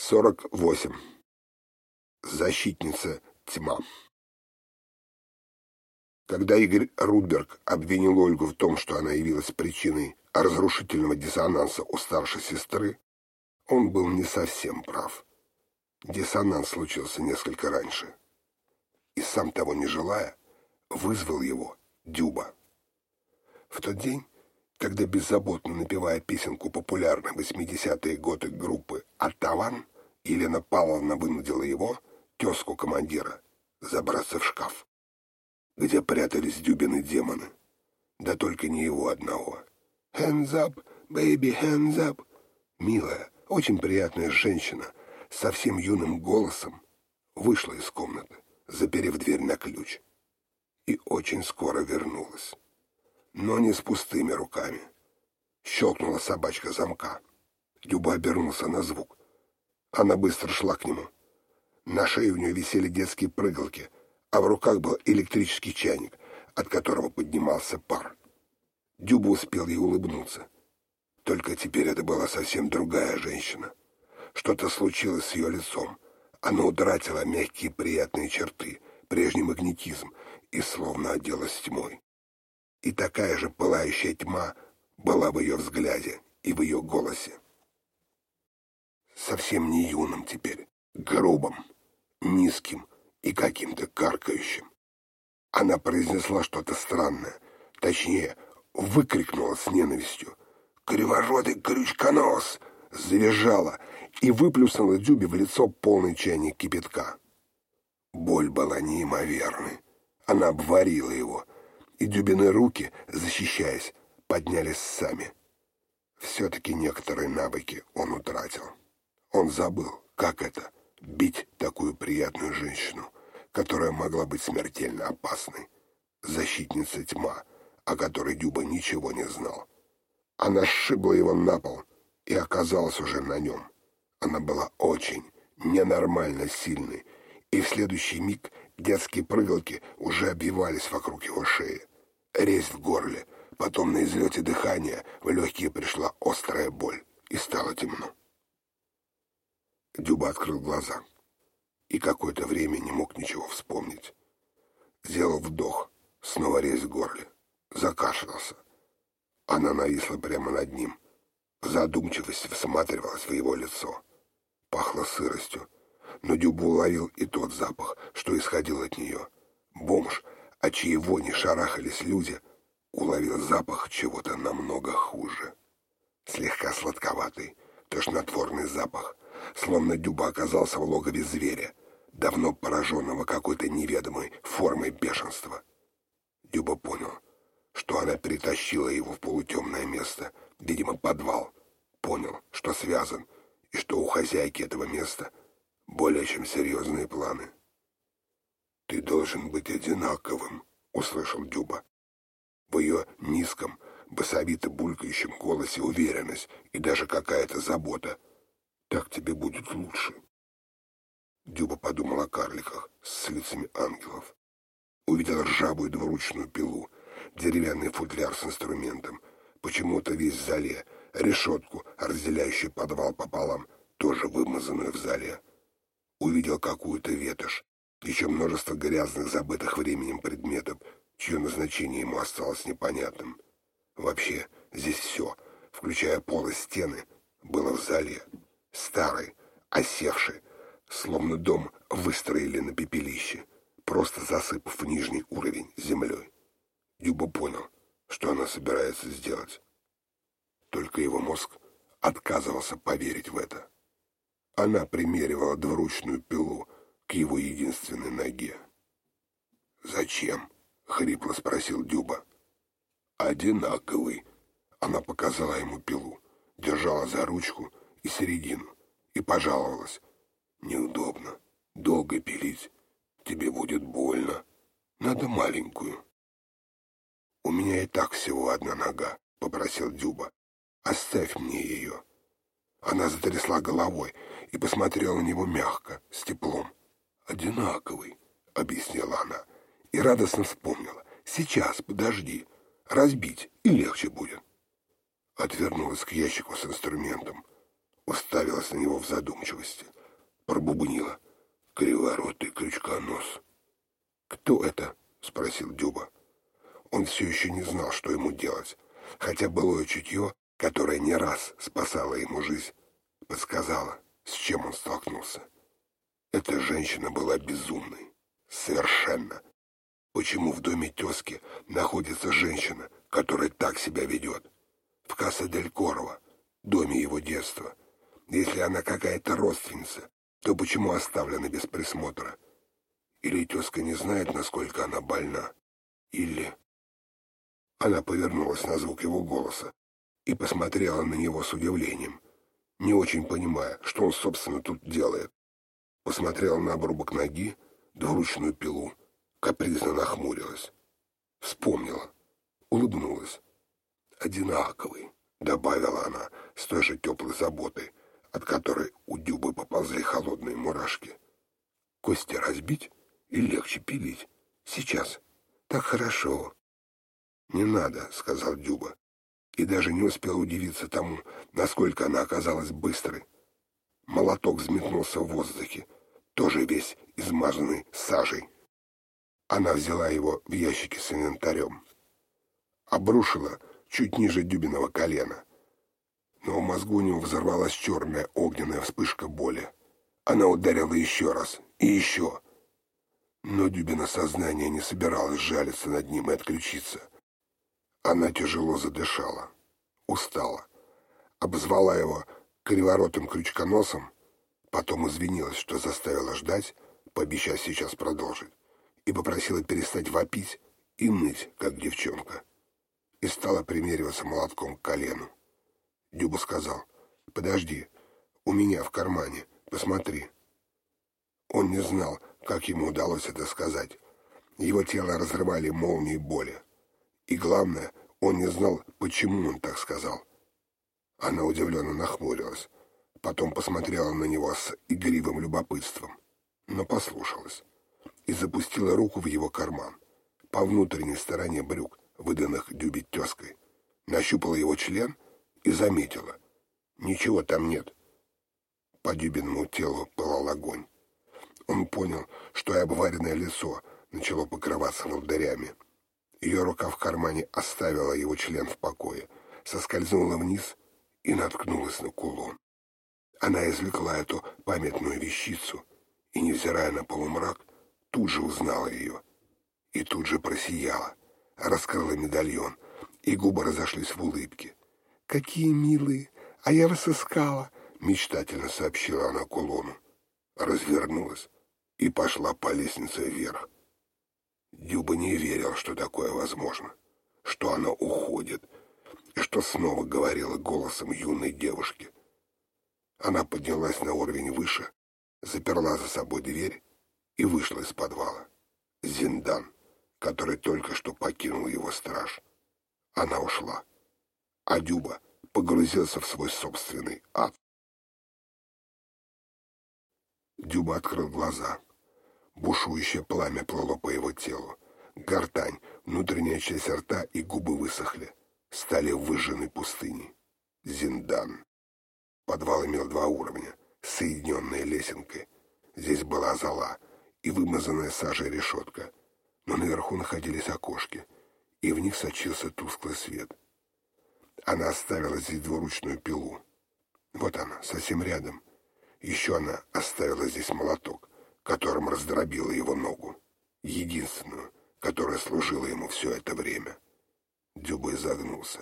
48. Защитница тьма. Когда Игорь Рудберг обвинил Ольгу в том, что она явилась причиной разрушительного диссонанса у старшей сестры, он был не совсем прав. Диссонанс случился несколько раньше. И сам того не желая, вызвал его Дюба. В тот день когда беззаботно напевая песенку популярной 80-е годы группы «Оттаван», Елена Павловна вынудила его, тезку командира, забраться в шкаф, где прятались дюбины демоны. Да только не его одного. «Hands up, baby, hands up!» Милая, очень приятная женщина, совсем юным голосом, вышла из комнаты, заперев дверь на ключ, и очень скоро вернулась но не с пустыми руками. Щелкнула собачка замка. Дюба обернулся на звук. Она быстро шла к нему. На шее у нее висели детские прыгалки, а в руках был электрический чайник, от которого поднимался пар. Дюба успел ей улыбнуться. Только теперь это была совсем другая женщина. Что-то случилось с ее лицом. Оно утратило мягкие приятные черты, прежний магнетизм, и словно оделось тьмой и такая же пылающая тьма была в ее взгляде и в ее голосе. Совсем не юным теперь, грубым, низким и каким-то каркающим. Она произнесла что-то странное, точнее, выкрикнула с ненавистью. «Криворотый крючконос!» завизжала и выплюснула Дюбе в лицо полный чайник кипятка. Боль была неимоверной. Она обварила его — и Дюбины руки, защищаясь, поднялись сами. Все-таки некоторые навыки он утратил. Он забыл, как это — бить такую приятную женщину, которая могла быть смертельно опасной. Защитница тьма, о которой Дюба ничего не знал. Она сшибла его на пол и оказалась уже на нем. Она была очень, ненормально сильной, и в следующий миг детские прыгалки уже обвивались вокруг его шеи резь в горле. Потом на излете дыхания в легкие пришла острая боль, и стало темно. Дюба открыл глаза и какое-то время не мог ничего вспомнить. Сделал вдох, снова резь в горле, закашлялся. Она нависла прямо над ним. В задумчивости всматривалась в его лицо. Пахло сыростью, но Дюба уловил и тот запах, что исходил от нее. Бомж — от чьей вони шарахались люди, уловил запах чего-то намного хуже. Слегка сладковатый, тошнотворный запах, словно Дюба оказался в логове зверя, давно пораженного какой-то неведомой формой бешенства. Дюба понял, что она притащила его в полутемное место, видимо, подвал. Понял, что связан, и что у хозяйки этого места более чем серьезные планы. «Ты должен быть одинаковым», — услышал Дюба. В ее низком, басовито булькающем голосе уверенность и даже какая-то забота. «Так тебе будет лучше». Дюба подумал о карликах с лицами ангелов. Увидел ржавую двуручную пилу, деревянный футляр с инструментом, почему-то весь в зале, решетку, разделяющую подвал пополам, тоже вымазанную в зале. Увидел какую-то ветошь, еще множество грязных, забытых временем предметов, чье назначение ему осталось непонятным. Вообще, здесь все, включая пол и стены, было в зале. Старый, осевший, словно дом выстроили на пепелище, просто засыпав нижний уровень землей. Дюба понял, что она собирается сделать. Только его мозг отказывался поверить в это. Она примеривала двуручную пилу, к его единственной ноге. «Зачем?» — хрипло спросил Дюба. «Одинаковый». Она показала ему пилу, держала за ручку и середину и пожаловалась. «Неудобно. Долго пилить. Тебе будет больно. Надо маленькую». «У меня и так всего одна нога», — попросил Дюба. «Оставь мне ее». Она затрясла головой и посмотрела на него мягко, с теплом одинаковый», — объяснила она, и радостно вспомнила. «Сейчас, подожди, разбить, и легче будет». Отвернулась к ящику с инструментом, уставилась на него в задумчивости. Пробубнила. Криворотый крючконос. «Кто это?» — спросил Дюба. Он все еще не знал, что ему делать, хотя былое чутье, которое не раз спасало ему жизнь, подсказало, с чем он столкнулся. Эта женщина была безумной. Совершенно. Почему в доме тезки находится женщина, которая так себя ведет? В Касса-дель-Корво, доме его детства. Если она какая-то родственница, то почему оставлена без присмотра? Или тезка не знает, насколько она больна? Или... Она повернулась на звук его голоса и посмотрела на него с удивлением, не очень понимая, что он, собственно, тут делает. Посмотрела на обрубок ноги, двуручную пилу, капризно нахмурилась. Вспомнила, улыбнулась. «Одинаковый», — добавила она с той же теплой заботой, от которой у Дюбы поползли холодные мурашки. «Кости разбить и легче пилить. Сейчас. Так хорошо». «Не надо», — сказал Дюба, и даже не успел удивиться тому, насколько она оказалась быстрой. Молоток взметнулся в воздухе, тоже весь измазанный сажей. Она взяла его в ящике с инвентарем. Обрушила чуть ниже Дюбиного колена. Но в мозгу у него взорвалась черная огненная вспышка боли. Она ударила еще раз и еще. Но Дюбина сознание не собиралось жалиться над ним и отключиться. Она тяжело задышала, устала, обзвала его криворотым крючконосом, потом извинилась, что заставила ждать, пообещав сейчас продолжить и попросила перестать вопить и ныть, как девчонка. И стала примериваться молотком к колену. Дюба сказал, «Подожди, у меня в кармане, посмотри». Он не знал, как ему удалось это сказать. Его тело разрывали молнии боли. И главное, он не знал, почему он так сказал. Она удивленно нахмурилась, потом посмотрела на него с игривым любопытством, но послушалась и запустила руку в его карман. По внутренней стороне брюк, выданных Дюби тезкой, нащупала его член и заметила. Ничего там нет. По Дюбиному телу пылал огонь. Он понял, что и обваренное лицо начало покрываться волдырями. Ее рука в кармане оставила его член в покое, соскользнула вниз и наткнулась на кулон. Она извлекла эту памятную вещицу и, невзирая на полумрак, тут же узнала ее. И тут же просияла, раскрыла медальон, и губы разошлись в улыбке. «Какие милые! А я вас искала!» — мечтательно сообщила она кулону. Развернулась и пошла по лестнице вверх. Дюба не верил, что такое возможно, что она уходит, и что снова говорила голосом юной девушки. Она поднялась на уровень выше, заперла за собой дверь и вышла из подвала. Зиндан, который только что покинул его страж. Она ушла. А Дюба погрузился в свой собственный ад. Дюба открыл глаза. Бушующее пламя плыло по его телу. Гортань, внутренняя часть рта и губы высохли. Стали выжженной пустыней. Зиндан. Подвал имел два уровня, соединенные лесенкой. Здесь была зала — и вымазанная сажей решетка, но наверху находились окошки, и в них сочился тусклый свет. Она оставила здесь двуручную пилу. Вот она, совсем рядом. Еще она оставила здесь молоток, которым раздробила его ногу. Единственную, которая служила ему все это время. Дюба изогнулся.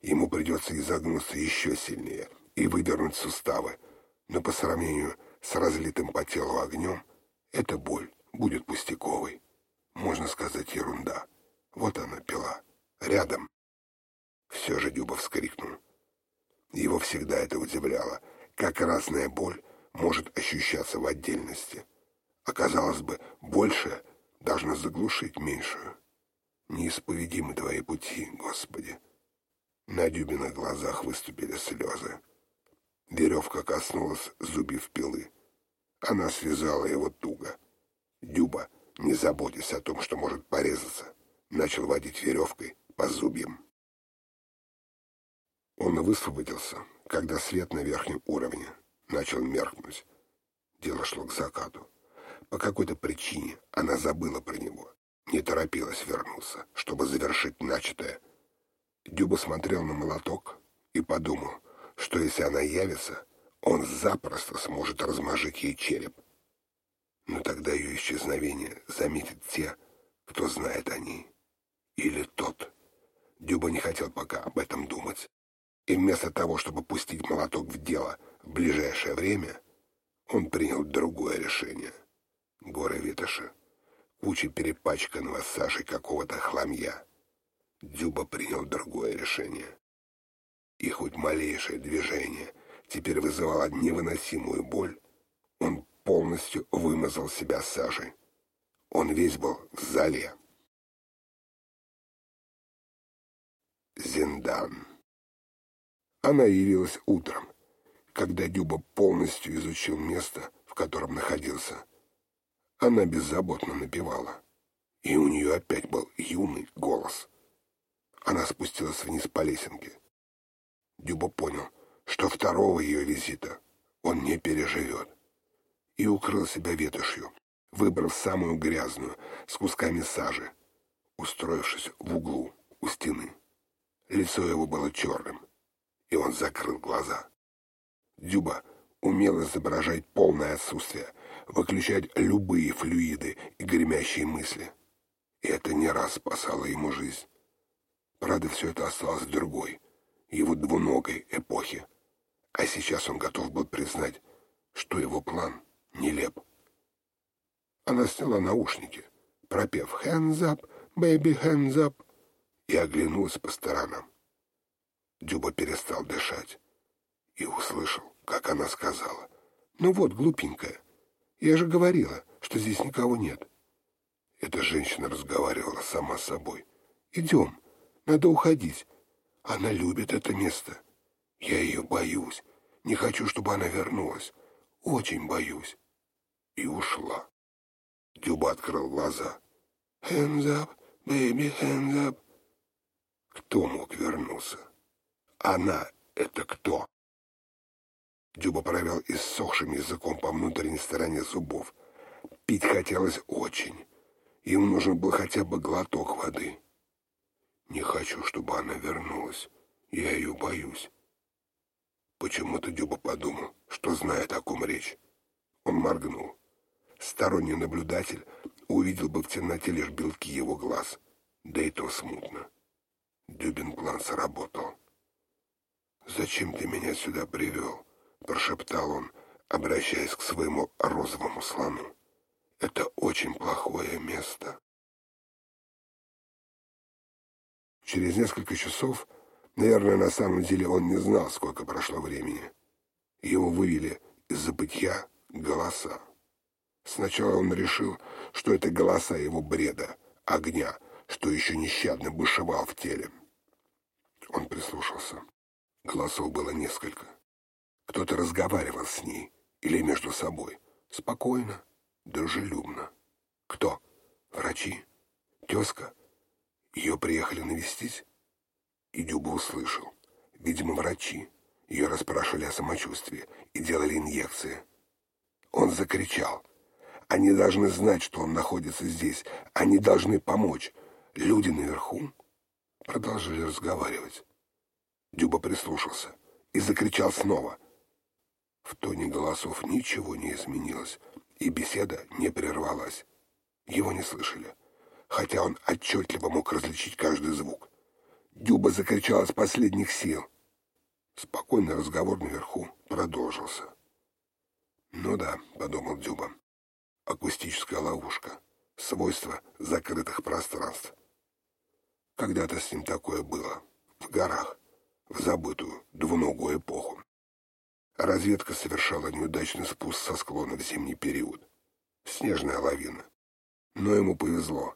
Ему придется изогнуться еще сильнее и вывернуть суставы, но по сравнению с разлитым по телу огнем — эта боль будет пустяковой. Можно сказать, ерунда. Вот она, пила. Рядом. Все же Дюба вскрикнул. Его всегда это удивляло, как разная боль может ощущаться в отдельности. Оказалось бы, большая должна заглушить меньшую. Неисповедимы твои пути, Господи. На Дюбиных глазах выступили слезы. Веревка коснулась зубьев пилы. Она связала его туго. Дюба, не заботясь о том, что может порезаться, начал водить веревкой по зубьям. Он высвободился, когда свет на верхнем уровне начал меркнуть. Дело шло к закату. По какой-то причине она забыла про него, не торопилась вернуться, чтобы завершить начатое. Дюба смотрел на молоток и подумал, что если она явится, он запросто сможет размажить ей череп. Но тогда ее исчезновение заметят те, кто знает о ней. Или тот. Дюба не хотел пока об этом думать. И вместо того, чтобы пустить молоток в дело в ближайшее время, он принял другое решение. Горы Виташа, куча перепачканного сажей какого-то хламья. Дюба принял другое решение. И хоть малейшее движение теперь вызывало невыносимую боль, он полностью вымазал себя сажей. Он весь был в зале. Зиндан. Она явилась утром, когда Дюба полностью изучил место, в котором находился. Она беззаботно напевала, и у нее опять был юный голос. Она спустилась вниз по лесенке. Дюба понял, что второго ее визита он не переживет, и укрыл себя ветошью, выбрав самую грязную, с кусками сажи, устроившись в углу у стены. Лицо его было черным, и он закрыл глаза. Дюба умел изображать полное отсутствие, выключать любые флюиды и гремящие мысли. И это не раз спасало ему жизнь. Правда, все это осталось в другой, его двуногой эпохе. А сейчас он готов был признать, что его план нелеп. Она сняла наушники, пропев «Hands up, baby, hands up», и оглянулась по сторонам. Дюба перестал дышать и услышал, как она сказала. «Ну вот, глупенькая, я же говорила, что здесь никого нет». Эта женщина разговаривала сама с собой. «Идем, надо уходить. Она любит это место. Я ее боюсь. Не хочу, чтобы она вернулась. Очень боюсь». И ушла. Дюба открыл глаза. «Hands up, baby, hands up». Кто мог вернуться? Она — это кто? Дюба провел иссохшим языком по внутренней стороне зубов. Пить хотелось очень. Ему нужен был хотя бы глоток воды. Не хочу, чтобы она вернулась. Я ее боюсь. Почему-то Дюба подумал, что знает, о ком речь. Он моргнул. Сторонний наблюдатель увидел бы в темноте лишь белки его глаз, да и то смутно. Дюбин план сработал. «Зачем ты меня сюда привел?» — прошептал он, обращаясь к своему розовому слону. «Это очень плохое место». Через несколько часов, наверное, на самом деле он не знал, сколько прошло времени. Его вывели из забытья голоса. Сначала он решил, что это голоса его бреда, огня, что еще нещадно бушевал в теле. Он прислушался. Голосов было несколько. Кто-то разговаривал с ней или между собой. Спокойно, дружелюбно. Кто? Врачи? Тезка? Ее приехали навестить? И Дюба услышал. Видимо, врачи. Ее расспрашивали о самочувствии и делали инъекции. Он закричал. Они должны знать, что он находится здесь. Они должны помочь. Люди наверху продолжили разговаривать. Дюба прислушался и закричал снова. В тоне голосов ничего не изменилось, и беседа не прервалась. Его не слышали, хотя он отчетливо мог различить каждый звук. Дюба закричал из последних сил. Спокойный разговор наверху продолжился. «Ну да», — подумал Дюба, — «акустическая ловушка, свойство закрытых пространств». Когда-то с ним такое было, в горах в забытую двуногую эпоху. Разведка совершала неудачный спуск со склона в зимний период. Снежная лавина. Но ему повезло.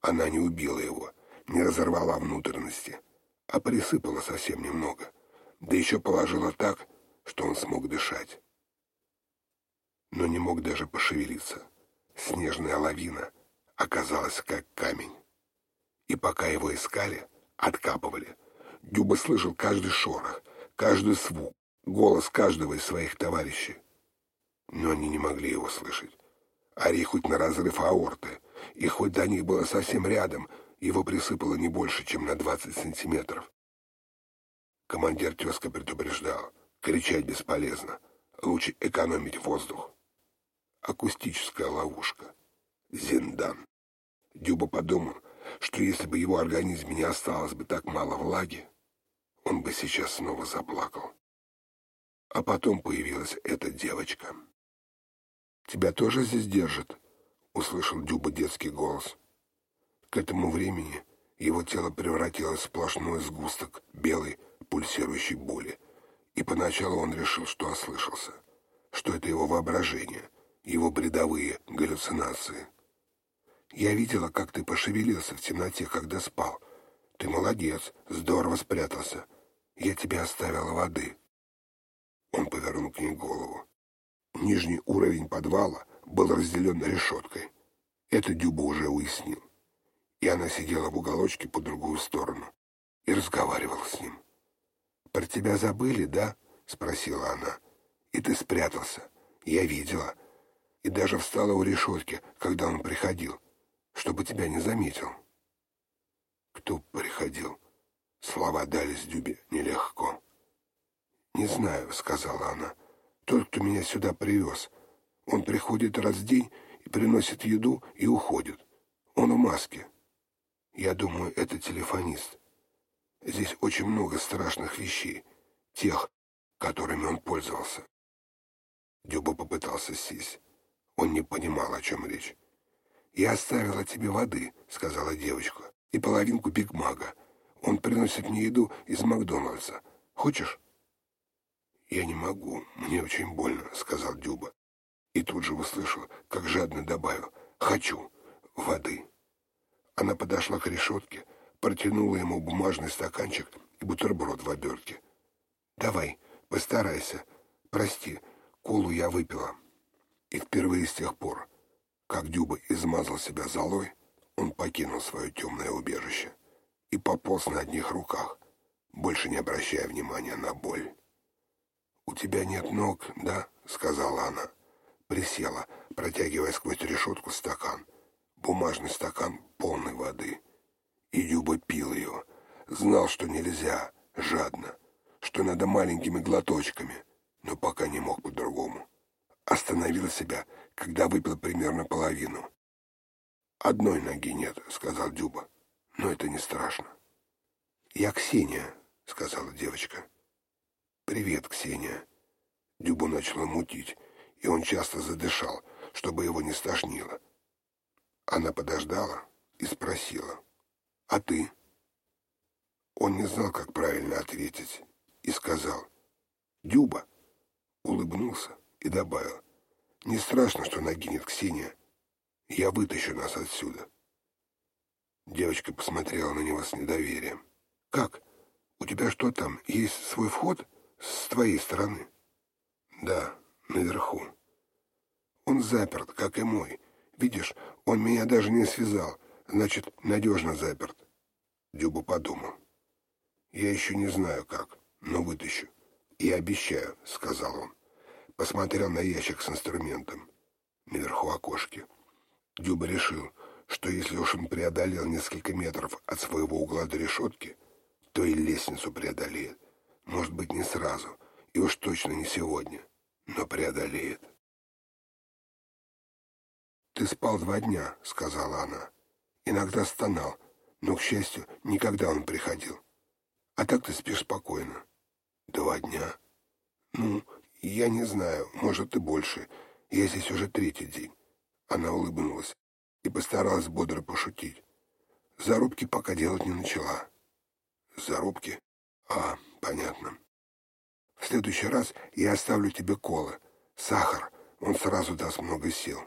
Она не убила его, не разорвала внутренности, а присыпала совсем немного. Да еще положила так, что он смог дышать. Но не мог даже пошевелиться. Снежная лавина оказалась как камень. И пока его искали, откапывали — Дюба слышал каждый шорох, каждый звук, голос каждого из своих товарищей. Но они не могли его слышать. Ори хоть на разрыв аорты, и хоть до них было совсем рядом, его присыпало не больше, чем на 20 сантиметров. Командир тезка предупреждал, кричать бесполезно, лучше экономить воздух. Акустическая ловушка. Зиндан. Дюба подумал, что если бы его организме не осталось бы так мало влаги, он бы сейчас снова заплакал. А потом появилась эта девочка. «Тебя тоже здесь держат?» — услышал Дюба детский голос. К этому времени его тело превратилось в сплошной сгусток белой пульсирующей боли, и поначалу он решил, что ослышался, что это его воображение, его бредовые галлюцинации. «Я видела, как ты пошевелился в темноте, когда спал. Ты молодец, здорово спрятался. Я тебе оставила воды». Он повернул к ней голову. Нижний уровень подвала был разделен решеткой. Это Дюба уже уяснил. И она сидела в уголочке по другую сторону и разговаривала с ним. «Про тебя забыли, да?» — спросила она. «И ты спрятался. Я видела. И даже встала у решетки, когда он приходил, чтобы тебя не заметил». «Кто приходил?» Слова дались Дюбе нелегко. «Не знаю», — сказала она. «Тот, кто меня сюда привез. Он приходит раз в день и приносит еду и уходит. Он в маске. Я думаю, это телефонист. Здесь очень много страшных вещей, тех, которыми он пользовался». Дюба попытался сесть. Он не понимал, о чем речь. «Я оставила тебе воды», — сказала девочка, — «и половинку бигмага. Он приносит мне еду из Макдональдса. Хочешь?» «Я не могу, мне очень больно», — сказал Дюба. И тут же услышал, как жадно добавил «Хочу воды». Она подошла к решетке, протянула ему бумажный стаканчик и бутерброд в обертке. «Давай, постарайся. Прости, колу я выпила». И впервые с тех пор, как Дюба измазал себя золой, он покинул свое темное убежище и пополз на одних руках, больше не обращая внимания на боль. «У тебя нет ног, да?» — сказала она. Присела, протягивая сквозь решетку стакан. Бумажный стакан полный воды. И Дюба пил ее. Знал, что нельзя, жадно, что надо маленькими глоточками, но пока не мог по-другому. Остановил себя, когда выпил примерно половину. «Одной ноги нет», — сказал Дюба, — «но это не страшно». «Я Ксения», — сказала девочка. «Привет, Ксения». Дюбу начало мутить, и он часто задышал, чтобы его не стошнило. Она подождала и спросила, «А ты?» Он не знал, как правильно ответить, и сказал, «Дюба», улыбнулся и добавил, «Не страшно, что нагинет Ксения. Я вытащу нас отсюда». Девочка посмотрела на него с недоверием. «Как? У тебя что там, есть свой вход?» С твоей стороны? Да, наверху. Он заперт, как и мой. Видишь, он меня даже не связал, значит, надежно заперт. Дюба подумал. Я еще не знаю как, но вытащу. И обещаю, сказал он. Посмотрел на ящик с инструментом. Наверху окошки. Дюба решил, что если уж он преодолел несколько метров от своего угла до решетки, то и лестницу преодолеет. Может быть, не сразу, и уж точно не сегодня, но преодолеет. «Ты спал два дня», — сказала она. «Иногда стонал, но, к счастью, никогда он приходил. А так ты спишь спокойно». «Два дня?» «Ну, я не знаю, может, и больше. Я здесь уже третий день». Она улыбнулась и постаралась бодро пошутить. Зарубки пока делать не начала. Зарубки? А, Понятно. В следующий раз я оставлю тебе колы. Сахар, он сразу даст много сил.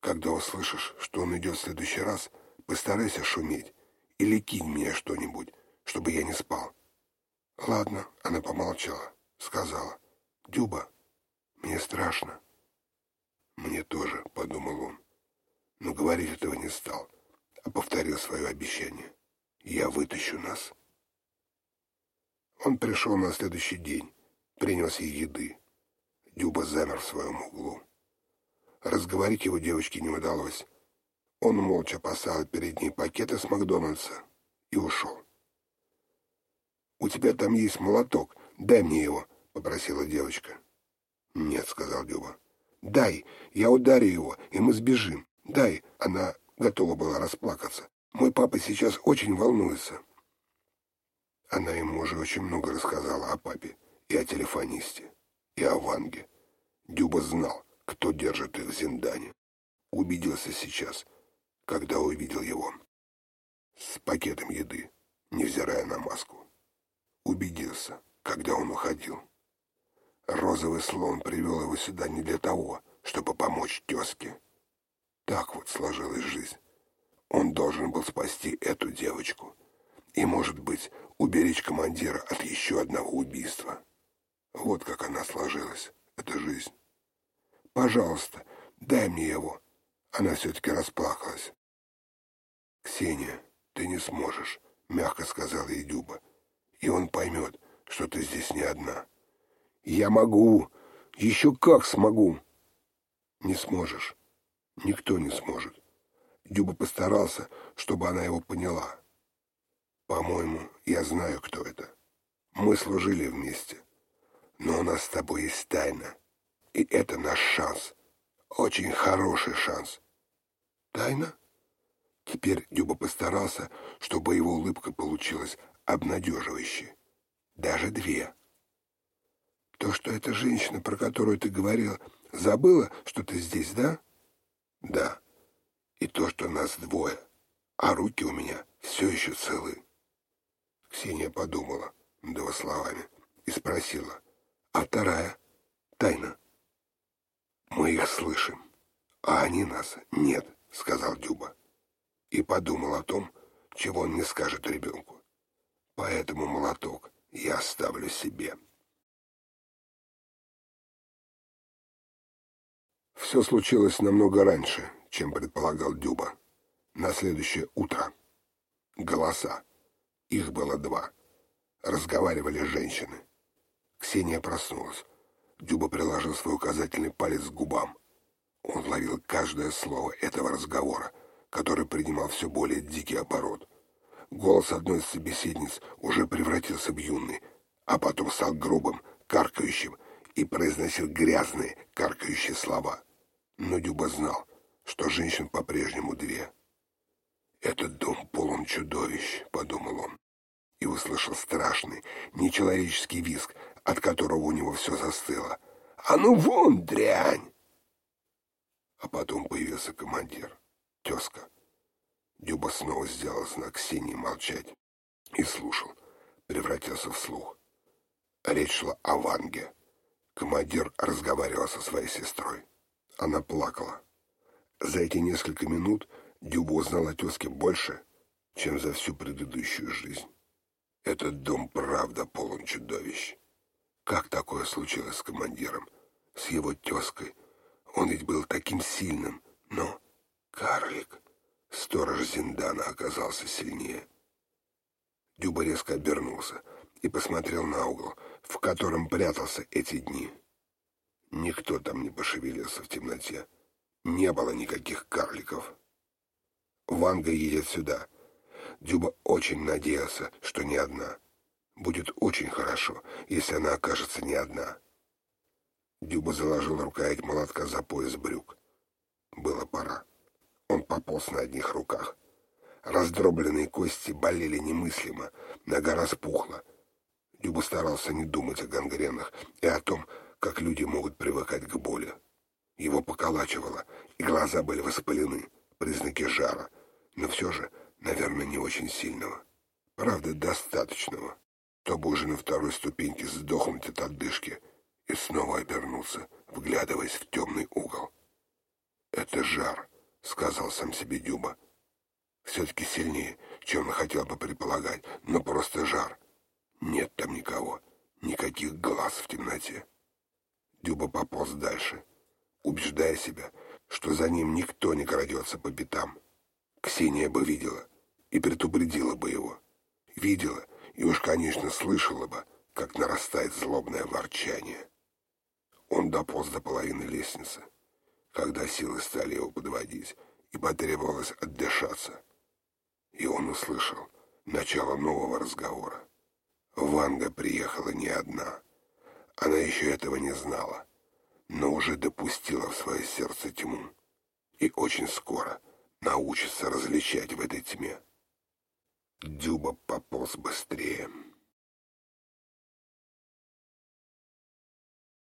Когда услышишь, что он идет в следующий раз, постарайся шуметь или кинь мне что-нибудь, чтобы я не спал. Ладно, она помолчала, сказала. Дюба, мне страшно. Мне тоже, подумал он. Но говорить этого не стал, а повторил свое обещание. Я вытащу нас. Он пришел на следующий день, принес ей еды. Дюба замер в своем углу. Разговорить его девочке не удалось. Он молча поставил перед ней пакеты с Макдональдса и ушел. «У тебя там есть молоток. Дай мне его», — попросила девочка. «Нет», — сказал Дюба. «Дай, я ударю его, и мы сбежим. Дай». Она готова была расплакаться. «Мой папа сейчас очень волнуется». Она ему уже очень много рассказала о папе, и о телефонисте, и о Ванге. Дюба знал, кто держит их в Зиндане. Убедился сейчас, когда увидел его. С пакетом еды, невзирая на маску. Убедился, когда он уходил. Розовый слон привел его сюда не для того, чтобы помочь тезке. Так вот сложилась жизнь. Он должен был спасти эту девочку и, может быть, уберечь командира от еще одного убийства. Вот как она сложилась, эта жизнь. Пожалуйста, дай мне его. Она все-таки расплакалась. «Ксения, ты не сможешь», — мягко сказала ей Дюба. «И он поймет, что ты здесь не одна». «Я могу! Еще как смогу!» «Не сможешь. Никто не сможет». Дюба постарался, чтобы она его поняла. «По-моему, я знаю, кто это. Мы служили вместе. Но у нас с тобой есть тайна. И это наш шанс. Очень хороший шанс». «Тайна?» Теперь Дюба постарался, чтобы его улыбка получилась обнадеживающей. Даже две. То, что эта женщина, про которую ты говорил, забыла, что ты здесь, да? Да. И то, что нас двое, а руки у меня все еще целы. Ксения подумала два словами и спросила, а вторая тайна? Мы их слышим, а они нас нет, сказал Дюба. И подумал о том, чего он не скажет ребенку. Поэтому молоток я оставлю себе. Все случилось намного раньше, чем предполагал Дюба. На следующее утро. Голоса. Их было два. Разговаривали женщины. Ксения проснулась. Дюба приложил свой указательный палец к губам. Он ловил каждое слово этого разговора, который принимал все более дикий оборот. Голос одной из собеседниц уже превратился в юный, а потом стал грубым, каркающим и произносил грязные, каркающие слова — но Дюба знал, что женщин по-прежнему две. «Этот дом полон чудовищ», — подумал он, и услышал страшный, нечеловеческий визг, от которого у него все застыло. «А ну вон, дрянь!» А потом появился командир, тезка. Дюба снова сделал знак Ксении молчать и слушал, превратился в слух. Речь шла о Ванге. Командир разговаривал со своей сестрой. Она плакала. За эти несколько минут Дюба узнал о тезке больше, чем за всю предыдущую жизнь. Этот дом правда полон чудовищ. Как такое случилось с командиром, с его тезкой? Он ведь был таким сильным, но... Карлик, сторож Зиндана, оказался сильнее. Дюба резко обернулся и посмотрел на угол, в котором прятался эти дни. Никто там не пошевелился в темноте. Не было никаких карликов. Ванга едет сюда. Дюба очень надеялся, что не одна. Будет очень хорошо, если она окажется не одна. Дюба заложил рукоять молотка за пояс брюк. Было пора. Он пополз на одних руках. Раздробленные кости болели немыслимо, нога распухла. Дюба старался не думать о гангренах и о том, как люди могут привыкать к боли. Его поколачивало, и глаза были воспалены, признаки жара, но все же, наверное, не очень сильного. Правда, достаточного, чтобы уже на второй ступеньке сдохнуть от отдышки и снова обернулся, вглядываясь в темный угол. «Это жар», — сказал сам себе Дюба. «Все-таки сильнее, чем он хотел бы предполагать, но просто жар. Нет там никого, никаких глаз в темноте». Дюба пополз дальше, убеждая себя, что за ним никто не крадется по пятам. Ксения бы видела и предупредила бы его. Видела и уж, конечно, слышала бы, как нарастает злобное ворчание. Он дополз до половины лестницы, когда силы стали его подводить, и потребовалось отдышаться. И он услышал начало нового разговора. Ванга приехала не одна. Она еще этого не знала, но уже допустила в свое сердце тьму. И очень скоро научится различать в этой тьме. Дюба пополз быстрее.